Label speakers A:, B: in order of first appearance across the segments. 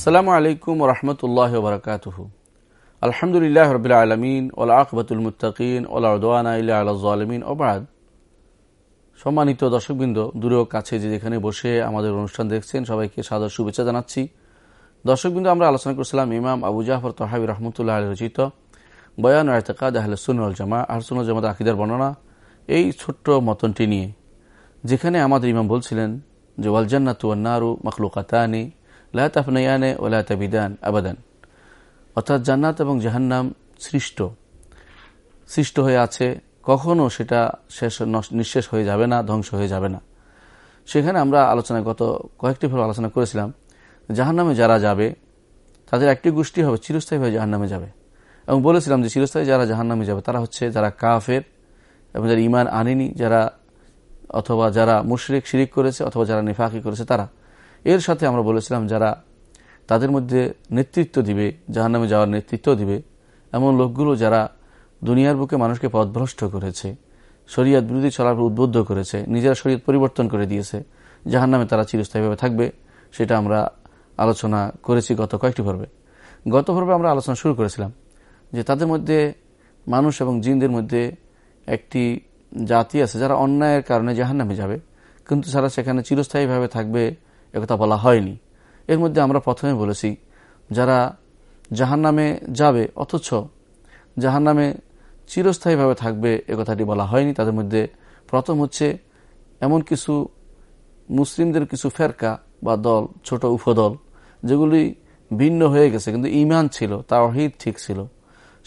A: আসসালামু আলাইকুম রহমতুল্লাহ বরকাতুহ। আলহামদুলিল্লাহ রবিল আলমিন ওলা আকবতুল মুতাকিন ওলা উদওয়ানা ইল্লা আলমিন ওবাদ সম্মানিত দর্শকবৃন্দ দূরেও কাছে যে যেখানে বসে আমাদের অনুষ্ঠান দেখছেন, সবাইকে সাদর শুভেচ্ছা জানাচ্ছি। দর্শকবৃন্দ, আমরা আলোচনা করছিলাম ইমাম আবু জাফর তহাবি রহমতুল্লাহ আলী রচিত বয়ান আয়তাকাদ আহলসুল জামা আহসুল জামাত আকিদার বর্ণনা। এই ছোট্ট মতনটি নিয়ে যেখানে আমাদের ইমাম বলছিলেন যে ওয়ালজান্নাতু নারু মখলুকাতানি লাতাফনায়ানে ও লাতাবিদান আবাদান। অর্থাৎ জান্নাত এবং জাহান্নাম সৃষ্ট। সৃষ্ট হয়ে আছে, কখনো সেটা শেষ নিঃশেষ হয়ে যাবে না, ধ্বংস হয়ে যাবে না। সেখানে আমরা আলোচনা, গত কয়েকটি ফল আলোচনা করেছিলাম, জাহান্নামে যারা যাবে, তাদের একটি গোষ্ঠী হবে, চিরস্থায়ীভাবে জাহান্নামে যাবে। এবং বলেছিলাম যে চিরস্থায়ী যারা জাহান্নামে যাবে, তারা হচ্ছে যারা কাফের এবং যারা ইমান আনেনি, যারা অথবা যারা মুশরিক, শিরিক করেছে অথবা যারা নিফাকি করেছে, তারা। এর সাথে আমরা বলেছিলাম যারা তাদের মধ্যে নেতৃত্ব দিবে, জাহান্নামে যাওয়ার নেতৃত্ব দিবে, এমন লোকগুলো যারা দুনিয়ার বুকে মানুষকে পথভ্রষ্ট করেছে, শরীয়ত বিরোধী চলার উদ্বুদ্ধ করেছে, নিজেরা শরীয়ত পরিবর্তন করে দিয়েছে, জাহান্নামে তারা চিরস্থায়ীভাবে থাকবে, সেটা আমরা আলোচনা করেছি গত কয়েকটি পর্বে। গত পর্বে আমরা আলোচনা শুরু করেছিলাম যে তাদের মধ্যে মানুষ এবং জিনদের মধ্যে একটি জাতি আছে যারা অন্যায়ের কারণে জাহান্নামে যাবে, কিন্তু যারা সেখানে চিরস্থায়ীভাবে থাকবে একথা বলা হয়নি। এর মধ্যে আমরা প্রথমে বলেছি, যারা জাহান নামে যাবে, অথচ জাহান নামে চিরস্থায়ীভাবে থাকবে কথাটি বলা হয়নি। তাদের মধ্যে প্রথম হচ্ছে এমন কিছু মুসলিমদের কিছু ফেরকা বা দল, ছোট উপদল, যেগুলি ভিন্ন হয়ে গেছে, কিন্তু ইমান ছিল তাও তাওহিদ ঠিক ছিল,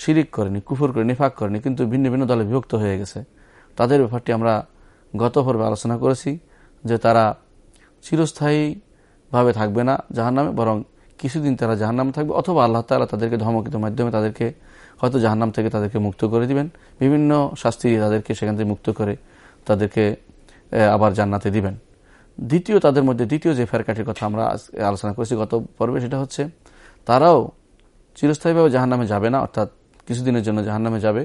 A: শিরিক করেনি, কুফর করে নিফাক করেনি, কিন্তু ভিন্ন ভিন্ন দলে বিভক্ত হয়ে গেছে। তাদের ব্যাপারটি আমরা গত পর্বে আলোচনা করেছি যে তারা চিরস্থায়ীভাবে থাকবে না জাহান নামে বরং কিছুদিন তারা জাহান নামে থাকবে, অথবা আল্লাহ তালা তাদেরকে ধমকিত মাধ্যমে তাদেরকে হয়তো জাহান্নাম থেকে তাদেরকে মুক্ত করে দিবেন। বিভিন্ন শাস্তি তাদেরকে সেখান থেকে মুক্ত করে তাদেরকে আবার জান্নাতে দিবেন। দ্বিতীয় তাদের মধ্যে, দ্বিতীয় যে ফেরকাটির কথা আমরা আলোচনা করেছি গত পর্বে, সেটা হচ্ছে তারাও চিরস্থায়ীভাবে জাহান্নামে যাবে না, অর্থাৎ কিছুদিনের জন্য জাহান্নামে যাবে।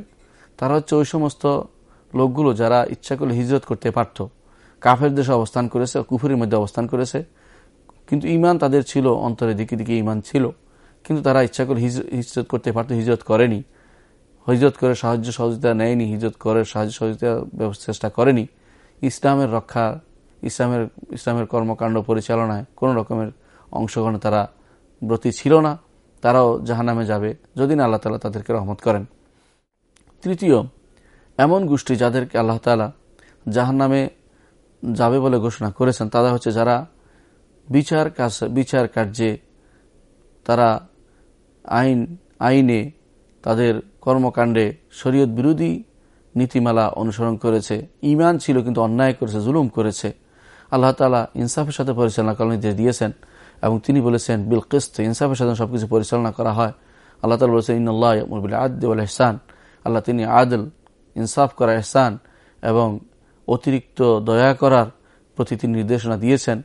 A: তারা হচ্ছে ওই সমস্ত লোকগুলো যারা ইচ্ছা করলে হিজরত করতে পারত। কাফের দেশে অবস্থান করেছে, কুফুরের মধ্যে অবস্থান করেছে। কিন্তু ইমান তাদের ছিল, অন্তরে দিকে দিকে ইমান ছিল। কিন্তু তারা ইচ্ছা করে হিজরত করতে পারত, হিজরত করেনি। হিজরত করে সাহায্য সহযোগিতা নেয়নি, হিজরত করে সাহায্য সহযোগিতা চেষ্টা করেনি। ইসলামের রক্ষা, ইসলামের ইসলামের কর্মকাণ্ড পরিচালনায় কোনো রকমের অংশগ্রহণে তারা ব্রতী ছিল না। তারাও জাহানামে যাবে, যদি না আল্লাহ তালা তাদেরকে রহমত করেন। তৃতীয়, এমন গোষ্ঠী যাদেরকে আল্লাহ তালা জাহান্নামে যাবে বলে ঘোষণা করেছেন, তারা হচ্ছে যারা বিচার বিচার কার্যে তারা আইন, আইনে তাদের কর্মকাণ্ডে শরীয়ত বিরোধী নীতিমালা অনুসরণ করেছে। ইমান ছিল কিন্তু অন্যায় করেছে, জুলুম করেছে। আল্লাহ তালা ইনসাফের সাথে পরিচালনা করার নির্দেশ দিয়েছেন এবং তিনি বলেছেন, বিল কিস্ত, ইনসাফের সাথে সবকিছু পরিচালনা করা হয়। আল্লাহ তালা বলেছেন ইন্নআল্লাহ মুরবিল আদিউল এহসান আল্লাহ তিনি আদল, ইনসাফ করা এহসান এবং অতিরিক্ত দয়া করার প্রতি তিনি নির্দেশনা দিয়েছেন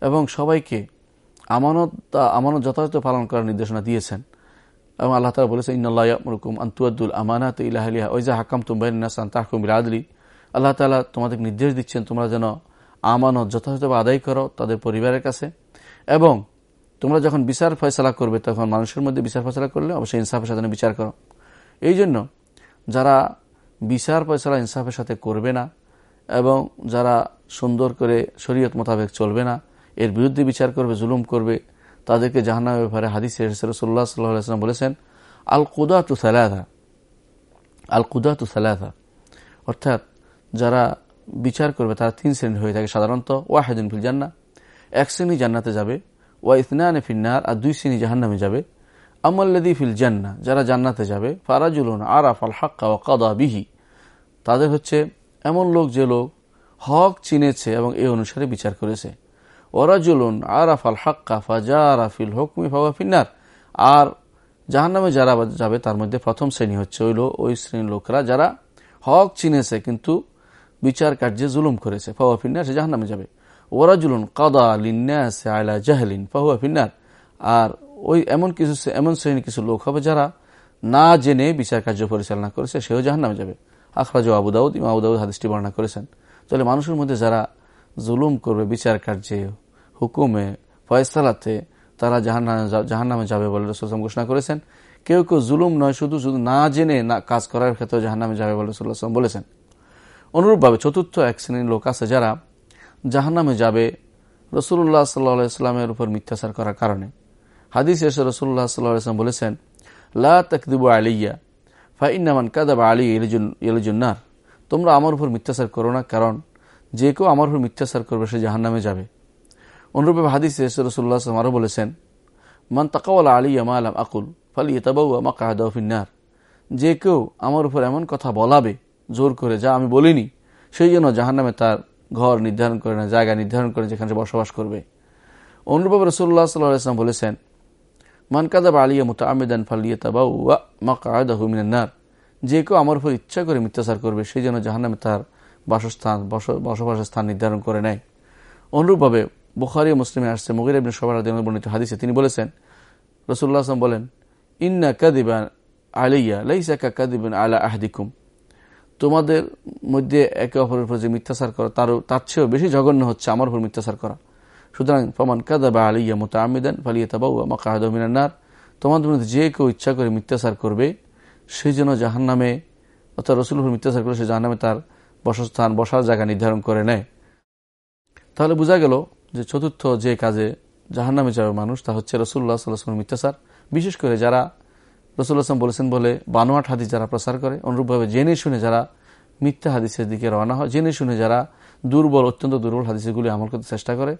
A: এবং সবাইকে আমানত আমানত যথাযথ পালন করার নির্দেশনা দিয়েছেন। এবং আল্লাহ তালা বলেছেন ইন্নআল্লাহমরকুম আন্তুয়াদুল আমানাত ইলাহলিয়া ওইজা হাকাম তুম্বাইনাসান তাহকুম আদলি। আল্লাহ তালা তোমাদের নির্দেশ দিচ্ছেন, তোমরা যেন আমানত যথাযথভাবে আদায় করো তাদের পরিবারের কাছে। এবং তোমরা যখন বিচার ফয়সলা করবে, তখন মানুষের মধ্যে বিচার ফয়সলা করলে অবশ্যই ইনসাফের সাথে বিচার করো। এই জন্য যারা বিচার ফয়সলা ইনসাফের সাথে করবে না এবং যারা সুন্দর করে শরীয়ত মোতাবেক চলবে না, এর বিরুদ্ধে বিচার করবে, জুলুম করবে, তাদেরকে জাহান্নামের ব্যাপারে হাদিস রসুল্লাহ সাল্লাম বলেছেন আল কুদা তু সালাদা আল কুদা তু সালাদা অর্থাৎ যারা বিচার করবে, তারা তিন শ্রেণি হয়ে থাকে সাধারণত, ওয়াহেদিন ফিল জান্না এক শ্রেণি জান্নাতে যাবে, ওয়া ইসনানে ফিন্নার আর দুই শ্রেণি জাহান্নামে যাবে। আমল্লাদি ফিল জান্না যারা জান্নাতে যাবে, ফারাজুলুন আরাফ আল হাক্কা ও কাদা বিহি। তাদের হচ্ছে এমন লোক যে লোক হক চিনেছে এবং এই অনুসারে বিচার করেছে। ওরাজুলুন আরাফ আল হাক্কা ফাজারা ফিল হকমি ফাওয়া আর জাহান্নামে যারা যাবে তার মধ্যে প্রথম শ্রেণি হচ্ছে ওই ওই শ্রেণির লোকরা যারা হক চিনেছে কিন্তু বিচার কার্যে জুলুম করেছে ফাওয়া ফিন্নার, সে জাহান্নামে যাবে। ওরা ওরাজুলুন কাদা লিন্নাস আলা জাহলিন, ফাহুয়া ফিন্নার। আর ওই এমন কিছু এমন শ্রেণির কিছু লোক হবে যারা না জেনে বিচার কার্য পরিচালনা করেছে, সেও জাহান্নামে যাবে। আখরাজ আবু দাউদ ইমা আবু দাউদ হাদিসটি বর্ণনা করেছেন। তাহলে মানুষের মধ্যে যারা জুলুম করবে, বিচার কার্যে, হুকুমে, ফয়সালাতে, তারা জাহান নামে যাবে বলে রসুলাম ঘোষণা করেছেন। কেউ কেউ জুলুম নয়, শুধু শুধু না জেনে না কাজ করার ক্ষেত্রে জাহান নামে যাবে বলে রসুল্লাহাম বলেছেন। অনুরূপভাবে চতুর্থ এক শ্রেণির লোক আছে যারা জাহান নামে যাবে রসুল্লাহ সাল্লাহামের উপর মিথ্যাচার করার কারণে। হাদিস এসে রসুল্লাহ সাল্লাহাম বলেছেন, লা তকদিবু আলিয়া ফাইনামান কাদাব আলী ইলিজুন্নার। তোমরা আমার উপর মিথ্যাচার করো না, কারণ যে কেউ আমার উপর মিথ্যাচার করবে, সে জাহান নামে যাবে। অনুরূপে হাদিস রসুল্লাহ আরও বলেছেন, মান তাকাওয়ালা আলী আমা আলাম আকুল ফালি এতাবাউ আমা কাহাদাফিন্নার যে কেউ আমার উপর এমন কথা বলাবে, জোর করে, যা আমি বলিনি, সেই জন্য জাহান নামে তার ঘর নির্ধারণ করে না, জায়গা নির্ধারণ করে যেখানে বসবাস করবে। অনুরূপে রসুল্লাহ সাল্লাম বলেছেন মান কাদাব আলিয়া মুতা আমেদান ফালিয়া তাবাউ মা কায়দাহুমিনার যে কেউ আমার উপর ইচ্ছা করে মিথ্যাচার করবে সেই জন্য জাহান্নামে তার বাসস্থান বসবাসের স্থান নির্ধারণ করে নেয়। অনুরূপভাবে বুখারি মুসলিমে আসছে মুগির ইবনে সবার বর্ণিত হাদিসে তিনি বলেছেন রসুল্লাহ আসলাম বলেন, ইন্না কাদিবান আলিয়া লাইসাকা কাদিবান আলা আহদিকুম। তোমাদের মধ্যে একে অপরের উপর যে মিথ্যাচার করা তার তার চেয়েও বেশি জঘন্য হচ্ছে আমার উপর মিথ্যাচার করা। সুতরাং, ফমান কাদাবা আলিয়া মোতা আমিদান ফালিয়া তাবাউ মাকাহাদমিনার তোমাদের মধ্যে যে কেউ ইচ্ছা করে মিথ্যাচার করবে সেই জন্য জাহান নামে অর্থাৎ রসুলপুর মিথ্যাচার করে সে জাহান নামে তার বসস্থান, বসার জায়গা নির্ধারণ করে নেয়। তাহলে বোঝা গেল যে চতুর্থ যে কাজে জাহান নামে যাবে মানুষ, তা হচ্ছে রসুল্লাহ সাল্লাহামের মিথ্যাচার। বিশেষ করে যারা রসুল আসলাম বলেছেন বলে বানোয়াট হাদিস যারা প্রচার করে, অনুরূপভাবে জেনে শুনে যারা মিথ্যা হাদিসের দিকে রওনা হয়, জেনে শুনে যারা দুর্বল, অত্যন্ত দুর্বল হাদিসগুলি আমল করতে চেষ্টা করে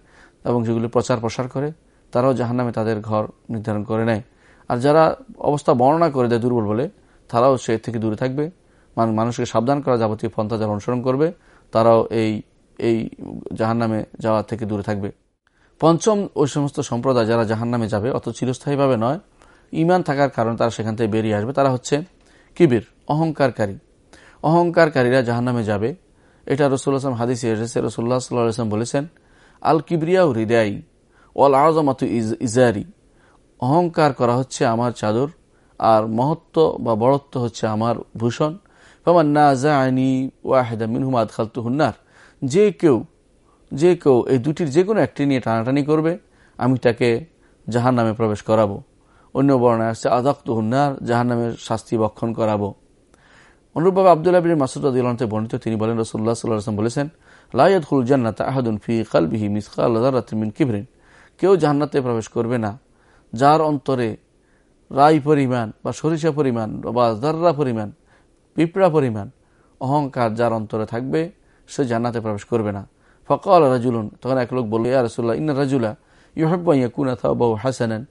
A: এবং যেগুলি প্রচার প্রসার করে, তারাও জাহান নামে তাদের ঘর নির্ধারণ করে নেয়। আর যারা অবস্থা বর্ণনা করে দেয় দুর্বল বলে, তারাও সে থেকে দূরে থাকবে। মানুষকে সাবধান করা যাবতীয় পন্থা যারা অনুসরণ করবে, তারাও এই এই জাহান নামে যাওয়া থেকে দূরে থাকবে। পঞ্চম ওই সমস্ত সম্প্রদায় যারা জাহান নামে যাবে, অত চিরস্থায়ীভাবে নয় ইমান থাকার কারণে তারা সেখান থেকে বেরিয়ে আসবে। তারা হচ্ছে কিবির, অহংকারকারী। অহংকারকারীরা জাহান নামে যাবে। এটা রসুল্লাহ হাদিসে এসেছে। রসুল্লাহ সাল্লাম বলেছেন আল কিবরিয়াউ হৃদয় ওয়াল আজমাতু ইজারি। অহংকার করা হচ্ছে আমার চাদর, আর মহত্ব বা বড়ত্ব হচ্ছে আমার ভূষণ। ফমান না জানি ওয়াহেদা মিনহুমাদ খালতু হুন্নার যে কেউ যে কেউ এই দুটির যে কোনো একটি নিয়ে টানাটানি করবে, আমি তাকে জাহান নামে প্রবেশ করাবো। অন্য বর্ণায় আসছে আদাক্ত হুন্নার জাহান নামের শাস্তি বক্ষণ করাবো। অনুরূপভাবে আবদুল্লাহ মাসুদ আদিলতে বর্ণিত, তিনি বলেন রসুল্লাহ সাল্লাম বলেছেন লাইয়াদ খুল জান্নাত আহাদুন ফি কালবিহি মিসকাল মিন কিবরিন। কেউ জান্নাতে প্রবেশ করবে না। যার অন্তরে রায় পরিমাণ বা সরিষা পরিমাণ বা দাররা পরিমাণ, পিঁপড়া পরিমাণ, অহংকার যার অন্তরে থাকবে, সে জান্নাতে প্রবেশ করবে না। ফকাল রাজুলুন, তখন এক লোক বলল, ইয়া রসুল্লাহ ইন্না রাজুলা ইউহাব্বাইয়া কুনা থাবাহু হাসানান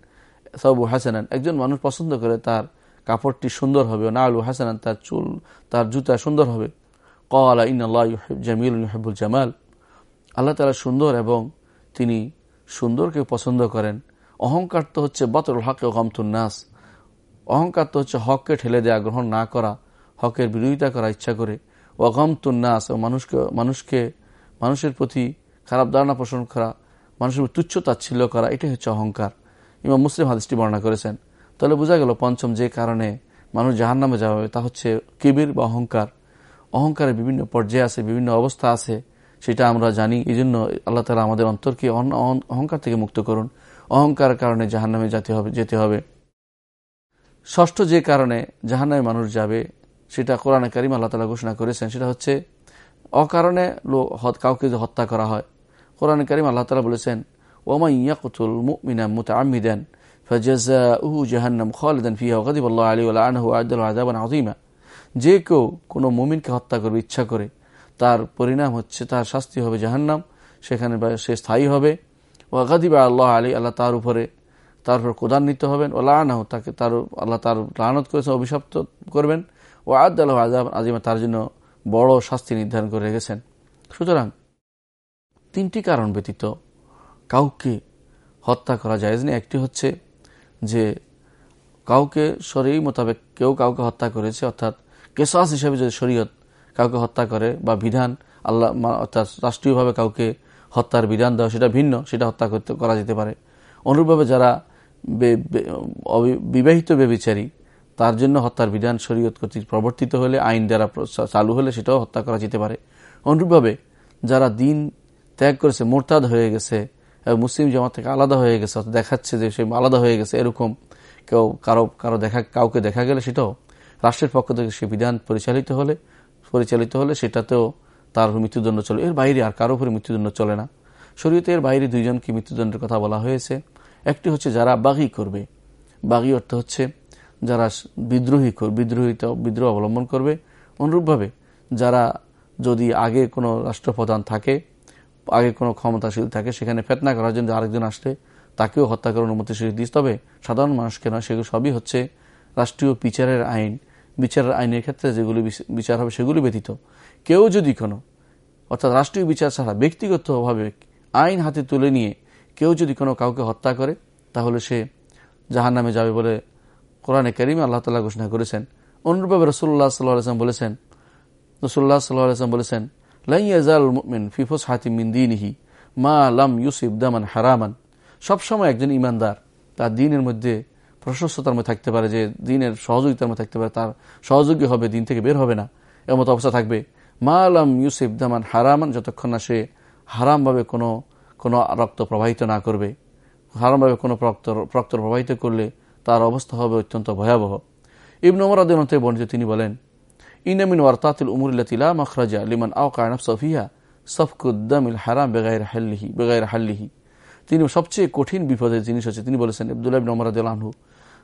A: সাবু হাসানান। একজন মানুষ পছন্দ করে তার কাপড়টি সুন্দর হবে না আলু হাসানান, তার চুল, তার জুতা সুন্দর হবে। ইন আল্লাহ জামিল জামাল আল্লাহ তালা সুন্দর এবং তিনি সুন্দরকে পছন্দ করেন। অহংকার তো হচ্ছে বাতরুল হকে নাস। অহংকার তো হচ্ছে হককে ঠেলে দেয়া, গ্রহণ না করা, হকের বিরোধিতা করা ইচ্ছা করে। নাস, ও মানুষকে মানুষকে মানুষের প্রতি খারাপ ধারণা পোষণ করা, মানুষের তুচ্ছ তাচ্ছিল্য করা, এটাই হচ্ছে অহংকার। ইমাম মুসলিম হাদিসটি বর্ণনা করেছেন। তাহলে বোঝা গেল পঞ্চম যে কারণে মানুষ জাহার নামে যাওয়া হবে তা হচ্ছে কিবির বা অহংকার। অহংকারের বিভিন্ন পর্যায়ে আছে, বিভিন্ন অবস্থা আছে, সেটা আমরা জানি। এই জন্য আল্লাহ তালা আমাদের অন্তরকে অহংকার থেকে মুক্ত করুন। অহংকার কারণে জাহান নামে যেতে হবে যেতে হবে। ষষ্ঠ যে কারণে জাহান নামে মানুষ যাবে, সেটা কোরআনে কারিম আল্লাহ তালা ঘোষণা করেছেন, সেটা হচ্ছে অকারণে কাউকে যে হত্যা করা হয়। কোরআন করিম আল্লাহ তালা বলেছেন ওমা ইয়াকুতুল মুমিনা মুতাআমিদান ফাজাজাউহু জাহান্নাম খালিদান ফিহা ওয়াগাদিব আল্লাহ আলী ওয়া আনহু আদাল আযীমা। যে কেউ কোনো মুমিনকে হত্যা করবে, ইচ্ছা করে, তার পরিণাম হচ্ছে, তার শাস্তি হবে জাহান্নাম, সেখানে সে স্থায়ী হবে। ওয়াগাদিবা আল্লাহ আলী আল্লাহ তার উপরে, তার উপর কোদান্বিত হবেন। ও লানাহ, তাকে তার, আল্লাহ তার লানত করেছেন, অভিশপ্ত করবেন। ও আদ আল্লাহ আজাব আজিমা তার জন্য বড় শাস্তি নির্ধারণ করে রেখেছেন। সুতরাং তিনটি কারণ ব্যতীত কাউকে হত্যা করা যায় না একটি হচ্ছে যে কাউকে শরীর মোতাবেক কেউ কাউকে হত্যা করেছে, অর্থাৎ কেসাস হিসেবে যদি শরীয়ত কাউকে হত্যা করে বা বিধান, আল্লাহ অর্থাৎ রাষ্ট্রীয়ভাবে কাউকে হত্যার বিধান দেওয়া সেটা ভিন্ন, সেটা হত্যা করতে, করা যেতে পারে। অনুরূপভাবে যারা বিবাহিত বেবিচারী তার জন্য হত্যার বিধান শরীয়ত কর্তৃক প্রবর্তিত হলে, আইন দ্বারা চালু হলে সেটাও হত্যা করা যেতে পারে। অনুরূপভাবে যারা দিন ত্যাগ করেছে, মোরতাদ হয়ে গেছে মুসলিম জামাত থেকে আলাদা হয়ে গেছে দেখাচ্ছে যে সে আলাদা হয়ে গেছে, এরকম কেউ কারও কারও দেখা, কাউকে দেখা গেলে সেটাও রাষ্ট্রের পক্ষ থেকে সে বিধান পরিচালিত হলে পরিচালিত হলে সেটাতেও তার মৃত্যুদণ্ড চলে। এর বাইরে আর কারও উপরে মৃত্যুদণ্ড চলে না। শরীয়তে এর বাইরে দুইজনকে মৃত্যুদণ্ডের কথা বলা হয়েছে? একটি হচ্ছে যারা বাগি করবে। বাগি অর্থ হচ্ছে যারা বিদ্রোহী বিদ্রোহিত, বিদ্রোহ অবলম্বন করবে। অনুরূপভাবে যারা যদি আগে কোনো রাষ্ট্রপ্রধান থাকে, আগে কোনো ক্ষমতাশীল থাকে, সেখানে ফেতনা করার জন্য আরেকজন আসলে তাকেও হত্যা করার অনুমতি দিস তবে সাধারণ মানুষকে নয় সেগুলো সবই হচ্ছে রাষ্ট্রীয় বিচারের আইন, বিচারের আইনের ক্ষেত্রে যেগুলি বিচার হবে সেগুলি ব্যতীত। কেউ যদি কোনো, অর্থাৎ রাষ্ট্রীয় বিচার ছাড়া ব্যক্তিগতভাবে আইন হাতে তুলে নিয়ে কেউ যদি কোনো কাউকে হত্যা করে, তাহলে সে জাহান নামে যাবে বলে কোরআনে করিমে আল্লাহ তালা ঘোষণা করেছেন। অনুরূপভাবে রসুল্লাহ সাল্লাহ সাল্লাম বলেছেন রসুল্লাহ সাল্লাহ সাল্লাম বলেছেন লাইয়াজালমিন ফিফোস হাতিমিন দিনহি মা লাম ইউসিফ দামান হারামান। সবসময় একজন ইমানদার তার দিনের মধ্যে প্রশস্ততার মধ্যে থাকতে পারে যে দিনের সহযোগিতার মধ্যে থাকতে পারে, তার সহযোগী হবে, দিন থেকে বের হবে না। এমত অবস্থা থাকবে। মা আলাম ইউসিফ দামান হারামান, যতক্ষণ না সে হারামভাবে কোনো কোনো রক্ত প্রবাহিত না করবে। হারামভাবে কোনো রক্ত রক্ত প্রবাহিত করলে তার অবস্থা হবে অত্যন্ত ভয়াবহ। ইবন ওমর আদিমতে বর্ণিত তিনি বলেন ইনামিন ওয়ারতাতিল উমরুল্লাতিলা মখরাজা লিমান আও কায়নাফ সফিয়া সফকুদ্দামিল হারাম বেগাইর হাল্লিহি বেগাইর হাল্লিহি। তিনি সবচেয়ে কঠিন বিপদের জিনিস হচ্ছে, তিনি বলেছেন, আবদুল্লাহ ইবিন ওমর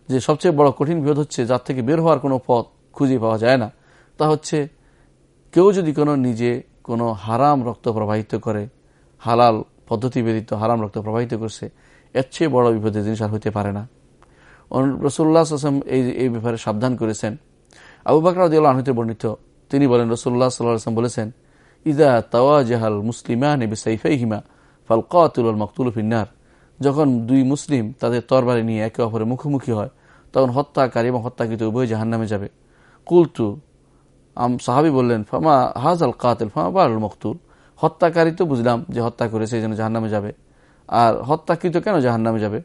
A: যে সবচেয়ে বড় কঠিন বিপদ হচ্ছে, যার থেকে বের হওয়ার কোনো পথ খুঁজে পাওয়া যায় না। তা হচ্ছে, কেউ যদি কোনো নিজে কোনো হারাম রক্ত প্রবাহিত করে, হালাল পদ্ধতি ব্যতীত হারাম রক্ত প্রবাহিত করছে, এর চেয়ে বড় বিপদে জিনিস আর হইতে পারে না। রসুল্লাহ আসলাম এই এই ব্যাপারে সাবধান করেছেন। আবু বাকর আনহিতে বর্ণিত, তিনি বলেন রসুল্লাহ সাল্লাম বলেছেন, ইদা তাওয়া জাহাল মুসলিমান হিমা ফাল কাতুল মকতুল ফিন্নার যখন দুই মুসলিম তাদের তরবারি নিয়ে একে অপরের মুখোমুখি হয়, তখন হত্যাকারী এবং হত্যাকৃত উভয় জাহান নামে যাবে। কুলতু, আম, সাহাবি বললেন, ফামা হাজ আল কাতেল, ফামা বারুল মকতুল? হত্যাকারী তো বুঝলাম যে হত্যা করেছে এই জন্য জাহান নামে যাবে। আর হত্যাকৃত কেন জাহান নামে যাবে?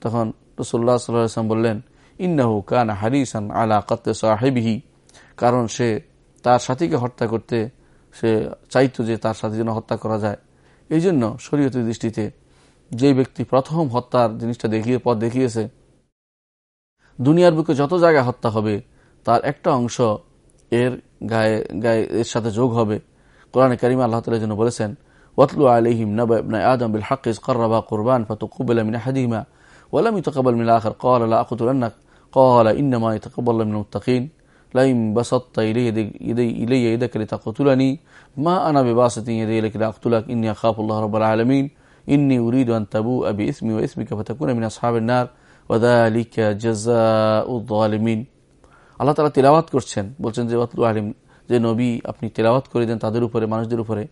A: তখন রসুল্লাহ সাল্লাম বললেন, ইন্নাহু কান হারিসান আলা কাতে সাহেবিহি। কারণ সে তার সাথীকে হত্যা করতে সে চাইতো যে তার সাথে যেন হত্যা করা যায়। এই জন্য শরীয়তের দৃষ্টিতে যে ব্যক্তি প্রথম হত্যার জিনিসটা দেখিয়ে পথ দেখিয়েছে দুনিয়ার বুকে যত জায়গায় হত্যা হবে তার একটা অংশ এর গায়ে গায়ে এর সাথে যোগ হবে কোরআনে করিমা আল্লাহ তালা জন্য বলেছেন ওয়াতলু আলহিম নবা আদম বিল হাকিজ করবা কোরবান ফাতুকুবিল মিন হাদিমা ولم يتقبل من الآخر قال لا أقتلنك قال إنما يتقبل من المتقين لئن بسطت إلي يدي إلي يدك لتقتلني ما أنا بباسط يدي لك لأقتلك إني أخاف الله رب العالمين ইন্নি উরিদ আন তাবু আবি ইসমি ও ইসমিকা ফাতাকুন মিন আসহাবের নার ওয়াদালিকা জাজাউদ্দালিমিন আল্লাহ তালা তেলাওয়াত করছেন, বলছেন যে ওয়াতলু আলিম, যে নবী আপনি তেলাওয়াত করে দেন তাদের উপরে, মানুষদের উপরে,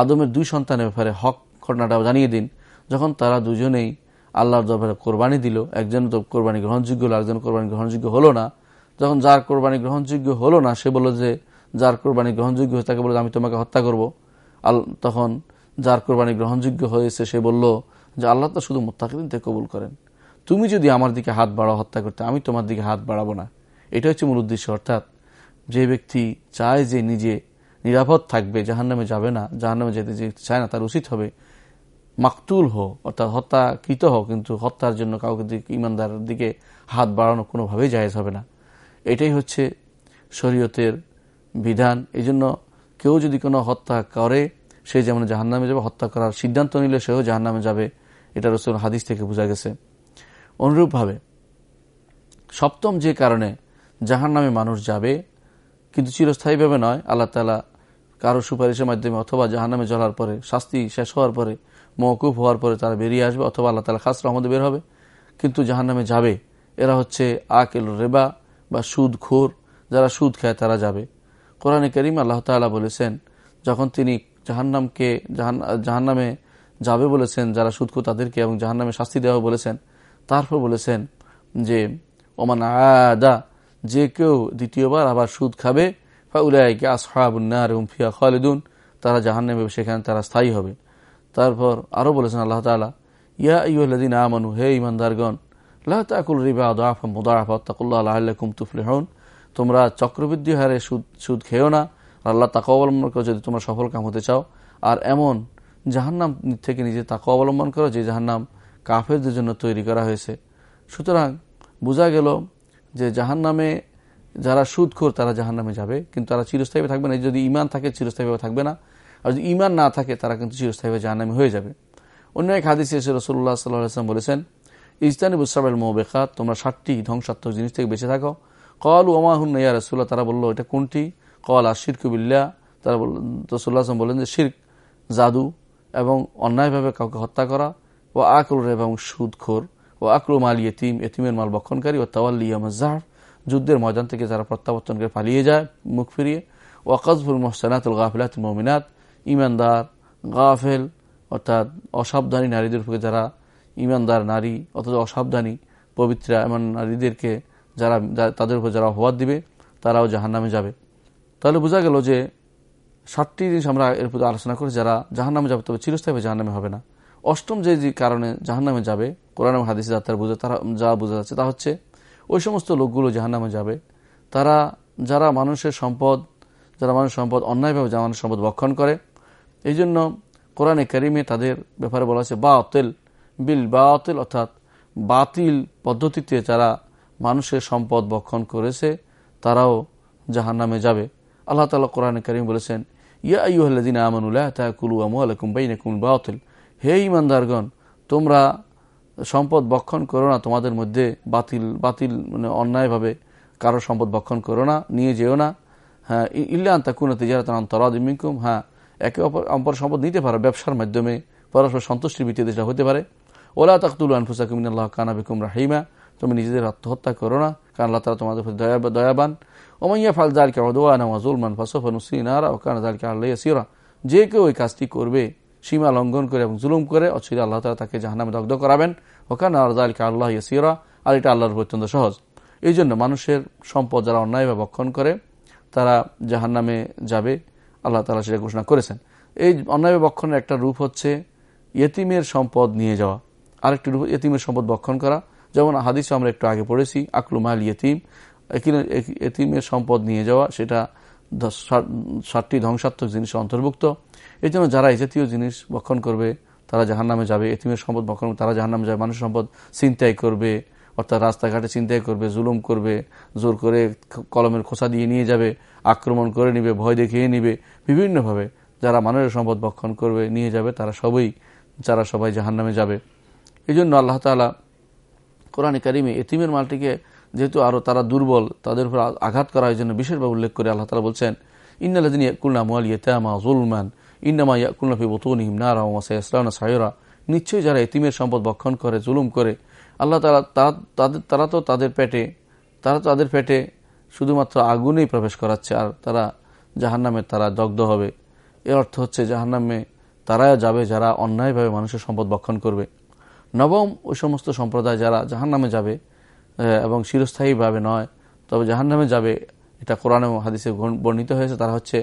A: আদমের দুই সন্তানের ব্যাপারে হক ঘটনাটাও জানিয়ে দিন। যখন তারা দুজনেই আল্লাহর দরবারে কোরবানি দিল, একজন তো কোরবানি গ্রহণযোগ্য হলো একজন কোরবানি গ্রহণযোগ্য হলো না। যখন যার কোরবানি গ্রহণযোগ্য হলো না, সে বলল যে, যার কোরবানি গ্রহণযোগ্য হয়েছে, তাকে বলল আমি তোমাকে হত্যা করব। আল তখন যার কোরবানি গ্রহণযোগ্য হয়েছে, সে বলল যে আল্লাহ তো শুধু মোত্তাকিদিন থেকে কবুল করেন। তুমি যদি আমার দিকে হাত বাড়াও, হত্যা করতে, আমি তোমার দিকে হাত বাড়াবো না। এটা হচ্ছে মূল উদ্দেশ্য, অর্থাৎ যে ব্যক্তি চায় যে নিজে নিরাপদ থাকবে জাহান নামে যাবে না জাহান নামে যেতে যে চায় না, তার উচিত হবে মাকতুল হোক অর্থাৎ হত্যাকৃত হোক কিন্তু হত্যার জন্য কাউকে দিকে ইমানদারের দিকে হাত বাড়ানো কোনোভাবেই জায়েজ হবে না। এটাই হচ্ছে শরীয়তের বিধান। এই জন্য কেউ যদি কোনো হত্যা করে সে যেমন জাহান নামে যাবে, হত্যা করার সিদ্ধান্ত নিলে সেও জাহান নামে যাবে। এটা রসুল হাদিস থেকে বোঝা গেছে। অনুরূপভাবে, সপ্তম যে কারণে জাহান নামে মানুষ যাবে, কিন্তু চিরস্থায়ীভাবে নয়, আল্লাহ তালা কারও সুপারিশের মাধ্যমে অথবা জাহান নামে চলার পরে, শাস্তি শেষ হওয়ার পরে মৌকুফ হওয়ার পরে তারা বেরিয়ে আসবে, অথবা আল্লাহ তালা খাস রহমদে বের হবে। কিন্তু জাহান নামে যাবে, এরা হচ্ছে আকেল রেবা বা সুদ খোর, যারা সুদ খায় তারা যাবে। কোরআনে করিম আল্লাহ তালা বলেছেন, যখন তিনি জাহান্নামকে জাহান্নামে যাবে বলেছেন, যারা সুদখু তাদেরকে এবং জাহান্নামে শাস্তি দেওয়া বলেছেন, তারপর বলেছেন যে, ওমান আদা, যে কেউ দ্বিতীয়বার আবার সুদ খাবে, ফাউলাইকে আসহাবুন্নার ফিয়া খালেদুন, তারা জাহান্নামে সেখানে তারা স্থায়ী হবে। তারপর আরও বলেছেন আল্লাহ তালা ইয়া ইউল্লাদিন আমানু, হে ইমানদারগণ লাকুল রিবা দাফা মুদাফা তাকুল্লাহ আল্লাহম তুফলে হন তোমরা চক্রবৃদ্ধি হারে সুদ সুদ খেয়েও না আল্লাহ তাকে অবলম্বন করো যদি তোমরা সফল কাম হতে চাও। আর এমন জাহান্নাম থেকে নিজে তাকে অবলম্বন করো যে জাহান্নাম কাফেরদের জন্য তৈরি করা হয়েছে। সুতরাং বোঝা গেল যে জাহান্নামে যারা সুদখোর, তারা জাহান্নামে যাবে, কিন্তু তারা চিরস্থায়ী থাকবে না। যদি ইমান থাকে চিরস্থায়ীভাবে থাকবে না। আর যদি ইমান না থাকে, তারা কিন্তু চিরস্থায়ীভাবে জাহান্নামে হয়ে যাবে। অন্য এক হাদিস এসে রসুল্লাহ সাল্লাম বলেছেন ইস্তানি বুসাবেল মোবেখাত তোমরা ষাটটি ধ্বংসাত্মক জিনিস থেকে বেঁচে থাকো। কল ওমাহুন রসুল্লাহ তারা বলল, এটা কোনটি? কল আর শিরকুবিল্লা তারা রসুল্লাহ আসলাম বললেন যে শির্ক জাদু এবং অন্যায়ভাবে কাউকে হত্যা করা, ও আকরুর এবং সুদখোর, ও আকরু মাল ইয়েতিম এতিমের মাল বক্ষণকারী, ও তাওয়াল্লি জাহার যুদ্ধের ময়দান থেকে যারা প্রত্যাবর্তন করে পালিয়ে যায়, মুখ ফিরিয়ে, ও আকাজফুল মোহসানাতুল গাফিলাত মমিনাত, ইমানদার, গাফেল, অর্থাৎ অসাবধানী নারীদের উপরে যারা, ইমানদার নারী অথচ অসাবধানী, পবিত্রা এমন নারীদেরকে যারা, তাদের উপর যারা অপবাদ দিবে, তারাও জাহান নামে যাবে। তাহলে বোঝা গেল যে সাতটি জিনিস আমরা এর প্রতি আলোচনা করি যারা জাহান নামে যাবে, তবে চিরস্থায়ী জাহান নামে হবে না। অষ্টম যে যে কারণে জাহান নামে যাবে, কোরআন হাদিসে যাত্রার বুঝে তারা যা বোঝা যাচ্ছে তা হচ্ছে, ওই সমস্ত লোকগুলো জাহান নামে যাবে। তারা, যারা মানুষের সম্পদ যারা মানুষের সম্পদ অন্যায়ভাবে যা মানুষের সম্পদ বক্ষণ করে এই জন্য কোরআনে করিমে তাদের ব্যাপারে বলা হয়েছে বা অতেল বিল বা অতেল অর্থাৎ বাতিল পদ্ধতিতে যারা মানুষের সম্পদ বক্ষণ করেছে, তারাও জাহান নামে যাবে। আল্লাহ তালা কোরআন করিম বলেছেন, ইয়া আইহ্লাদিন আমানুল্লাহ তা কুলু আমুয়ালাকুম বাইনাকুম বাতিল। হে ইমানদারগণ তোমরা সম্পদ বক্ষণ করো না, তোমাদের মধ্যে বাতিল বাতিল মানে অন্যায়ভাবে কারও সম্পদ বক্ষণ করো না, নিয়ে যেও না। হ্যাঁ ইল্লা আন্তা কুনা তিজারাত তরাদিমিকুম হ্যাঁ একে অপর অপর সম্পদ নিতে পারো ব্যবসার মাধ্যমে, পরস্পর সন্তুষ্টির ভিত্তিতে যেটা হতে পারে। ওলা তাকতুল আনফুসাকুম আল্লাহ কানা বিকুম রাহিমা। তুমি নিজেদের আত্মহত্যা করো না, কারণ আল্লাহ তালা তোমাদের প্রতি দয়াবান। ওমাইয়া ফাল জালকে অদোয়ানা ওয়াজুলমান ফাসফান উসিনারা ও কানা জালকে আল্লাহ সিরা যে কেউ ওই কাজটি করবে, সীমা লঙ্ঘন করে এবং জুলুম করে, অচিরে আল্লাহ তালা তাকে জাহানামে দগ্ধ করাবেন। ওখানে জালকে আল্লাহ ইয়াসিরা। আর এটা আল্লাহর অত্যন্ত সহজ। এই জন্য মানুষের সম্পদ যারা অন্যায় বা ভক্ষণ করে, তারা জাহান্নামে যাবে। আল্লাহ তালা সেটা ঘোষণা করেছেন। এই অন্যায় বক্ষণের একটা রূপ হচ্ছে ইয়েতিমের সম্পদ নিয়ে যাওয়া। আরেকটি রূপ, ইয়েতিমের সম্পদ বক্ষণ করা। যেমন হাদিস আমরা একটু আগে পড়েছি আকলুমাল ইয়েতিম। এতিমের সম্পদ নিয়ে যাওয়া, সেটা ষাটটি ধ্বংসাত্মক জিনিসের অন্তর্ভুক্ত। এই জন্য যারা এই জাতীয় জিনিস বক্ষণ করবে, তারা জাহান নামে যাবে, এতিমের সম্পদ বক্ষণ তারা জাহান নামে যাবে মানুষ সম্পদ চিন্তাই করবে, অর্থাৎ রাস্তাঘাটে চিন্তাই করবে, জুলুম করবে, জোর করে কলমের খোসা দিয়ে নিয়ে যাবে, আক্রমণ করে নিবে, ভয় দেখিয়ে নিবে। বিভিন্নভাবে যারা মানুষের সম্পদ বক্ষণ করবে, নিয়ে যাবে, তারা সবই যারা সবাই জাহান নামে যাবে। এই জন্য আল্লাহ তালা কোরআন কারিমে এতিমের মালটিকে যেহেতু আরও তারা দুর্বল, তাদের উপর আঘাত করার জন্য বিশেষভাবে উল্লেখ করে আল্লাহ তালা বলছেন ইন্নালাদিন ইয়াকুল্লা মোয়াল ইয়েতামা জুলমান ইন্নামা ইয়াকুল্লাফি বতুনহিম নারা ওমাসাইসলাম সায়রা নিশ্চয়ই যারা এতিমের সম্পদ বক্ষণ করে, জুলুম করে, আল্লাহ তালা তাদের, তারা তো তাদের পেটে, তারা তাদের পেটে শুধুমাত্র আগুনেই প্রবেশ করাচ্ছে আর তারা জাহান্নামে তারা দগ্ধ হবে। এর অর্থ হচ্ছে জাহান্নামে তারা যাবে যারা অন্যায়ভাবে মানুষের সম্পদ বক্ষণ করবে। নবম, ওই সমস্ত সম্প্রদায় যারা জাহান্নামে যাবে এবং চিরস্থায়ীভাবে নয়। তবে জাহান্নামে যাবে, এটা কোরআন এবং হাদিসে বর্ণিত হয়েছে, তারা হচ্ছে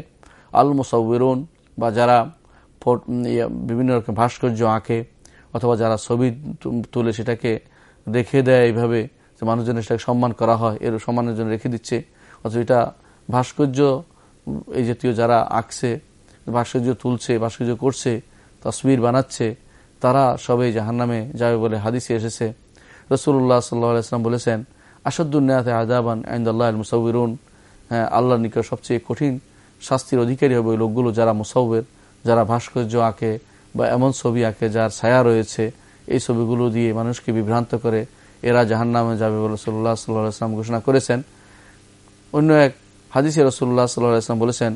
A: আল মুসাউরুন বা যারা বিভিন্ন রকম ভাস্কর্য আঁকে, অথবা যারা ছবি তুলে সেটাকে রেখে দেয় এইভাবে, যে মানুষজনের সেটাকে সম্মান করা হয়, এর সম্মানের জন্য রেখে দিচ্ছে। অথবা এটা ভাস্কর্য এই জাতীয় যারা আঁকছে, ভাস্কর্য তুলছে, ভাস্কর্য করছে, তসবির বানাচ্ছে, তারা সবাই জাহান্নামে যাবে বলে হাদিসে এসেছে। রসুল্লাহ সাল্লাম বলেছেন আসাদুল্নাথে আজাবান আইন্দাল্লাহ মুসাউরুন হ্যাঁ আল্লাহর নিকট সবচেয়ে কঠিন শাস্তির অধিকারী হবে ওই লোকগুলো যারা মুসাউবের, যারা ভাস্কর্য আঁকে বা এমন ছবি আঁকে যার ছায়া রয়েছে। এই ছবিগুলো দিয়ে মানুষকে বিভ্রান্ত করে এরা জাহান নামে যাবে বলে সাল্লাহ সাল্লাম ঘোষণা করেছেন। অন্য এক হাদিসে রসুল্লাহ সাল্লাম বলেছেন,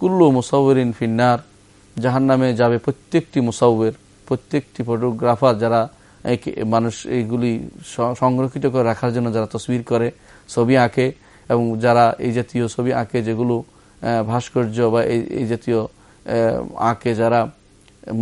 A: কুল্লু মুসাউরিন ফিন্নার জাহান নামে যাবে প্রত্যেকটি মুসাউবের, প্রত্যেকটি ফটোগ্রাফার যারা মানুষ এইগুলি সংরক্ষিত করে রাখার জন্য যারা তসবির করে, ছবি আঁকে এবং যারা এই জাতীয় ছবি আঁকে যেগুলো ভাস্কর্য বা এই জাতীয় আঁকে যারা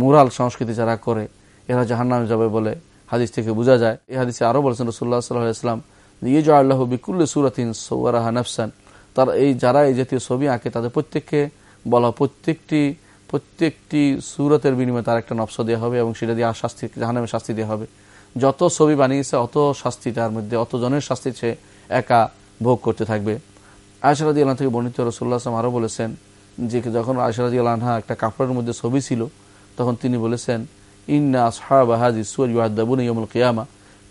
A: মুরাল সংস্কৃতি যারা করে, এরা জাহান নামে যাবে বলে হাদিস থেকে বোঝা যায়। এই হাদিসে আরও বলেছেন রসুল্লাহ সাল্লাহাম ইয়ে আল্লাহ বিকুল্লে সুরাতিন সৌরাহা নফসান। তার এই, যারা এই জাতীয় ছবি আঁকে, তাদের প্রত্যেককে বলা প্রত্যেকটি প্রত্যেকটি সুরতের বিনিময়ে তার একটা নফস দেওয়া হবে এবং সেটা দিয়ে শাস্তি জাহানামে শাস্তি দেওয়া হবে। যত ছবি বানিয়েছে, অত শাস্তি তার মধ্যে, অত জনের শাস্তি সে একা ভোগ করতে থাকবে। আয়সারাদি আল্লাহ থেকে বর্ণিত রসুল্লাহ আসলাম আরও বলেছেন যে যখন আয়সারাদি আল্লাহা একটা কাপড়ের মধ্যে ছবি ছিল, তখন তিনি বলেছেন, ইন্না আসহাবাহাজি সুয়ার ইউহাদ্দাবুন ইয়মুল কিয়ামা।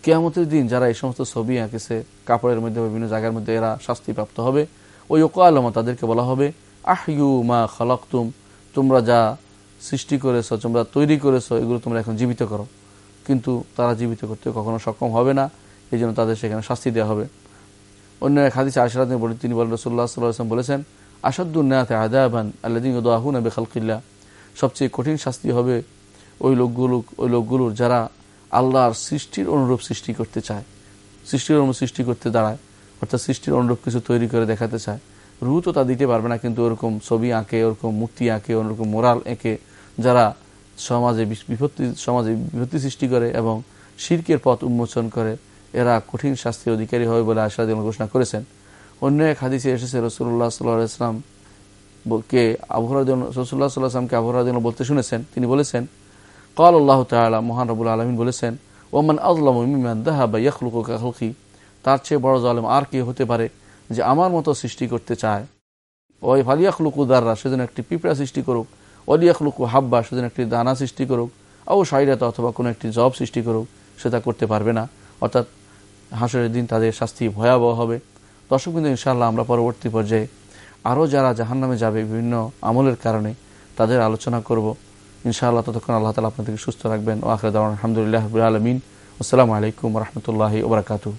A: কেয়ামতের দিন যারা এই সমস্ত ছবি আঁকেছে, কাপড়ের মধ্যে বিভিন্ন জায়গার মধ্যে এরা শাস্তিপ্রাপ্ত হবে। ওই ওকালমা তাদেরকে বলা হবে আহইউ মা খালাক্তুম তোমরা যা সৃষ্টি করেছ, তোমরা তৈরি করেছ, এগুলো তোমরা এখন জীবিত করো। কিন্তু তারা জীবিত করতে কখনো সক্ষম হবে না, এই জন্য তাদের সেখানে শাস্তি দেওয়া হবে। অন্য এক হাদিসে আশরাত বলে তিনি বলেন রসুল্লাহ সাল্লাম বলেছেন আসাদুন্নাতে আদাবান আল্লাদিন উদাহুন আবে খালকিল্লা সবচেয়ে কঠিন শাস্তি হবে ওই লোকগুলো, ওই লোকগুলোর যারা আল্লাহর সৃষ্টির অনুরূপ সৃষ্টি করতে চায়, সৃষ্টির অনুরূপ সৃষ্টি করতে দাঁড়ায়, অর্থাৎ সৃষ্টির অনুরূপ কিছু তৈরি করে দেখাতে চায়। রু তো তা দিতে পারবে না, কিন্তু ওরকম ছবি আঁকে, ওরকম মূর্তি আঁকে, ওরকম মোরাল এঁকে, যারা সমাজে বিপত্তি সমাজে বিপত্তি সৃষ্টি করে এবং শির্কের পথ উন্মোচন করে, এরা কঠিন শাস্তির অধিকারী হবে বলে আশাদ ঘোষণা করেছেন। অন্য এক হাদিসে এসেছে রসুল্লাহ সাল্লাহ ইসলাম কে আবহাওয়ার রসুল্লাহ সাল্লাহ আসলামকে আবহাওয়ার বলতে শুনেছেন, তিনি বলেছেন কল আল্লাহ তালা মহান রবুল আলমিন বলেছেন, ওমান আজলাম মিমান দাহা বা ইয়াখলুক খালকি তার চেয়ে বড় জালেম আর কে হতে পারে? যে আমার মতো সৃষ্টি করতে চায়। ওই ফালিয়াখলুকু দাররা সেজন্য একটি পিঁপড়া সৃষ্টি করুক। অলিয়াখলুকু হাব্বা সেজন্য একটি দানা সৃষ্টি করুক। ও সাইরাতা অথবা কোনো একটি জব সৃষ্টি করুক সেটা করতে পারবে না। অর্থাৎ হাসরের দিন তাদের শাস্তি ভয়াবহ হবে। দর্শক কিন্তু ইনশাআল্লাহ আমরা পরবর্তী পর্যায়ে আরও যারা জাহান্নামে যাবে বিভিন্ন আমলের কারণে তাদের আলোচনা করব। ইনশাআল্লাহ ততক্ষণ আল্লাহ তালা আপনাদেরকে সুস্থ রাখবেন। ও আখরে দাওয়ান আলহামদুলিল্লাহ আলমিন। আসসালামু আলাইকুম রহমতুল্লাহি ওবরাকাতু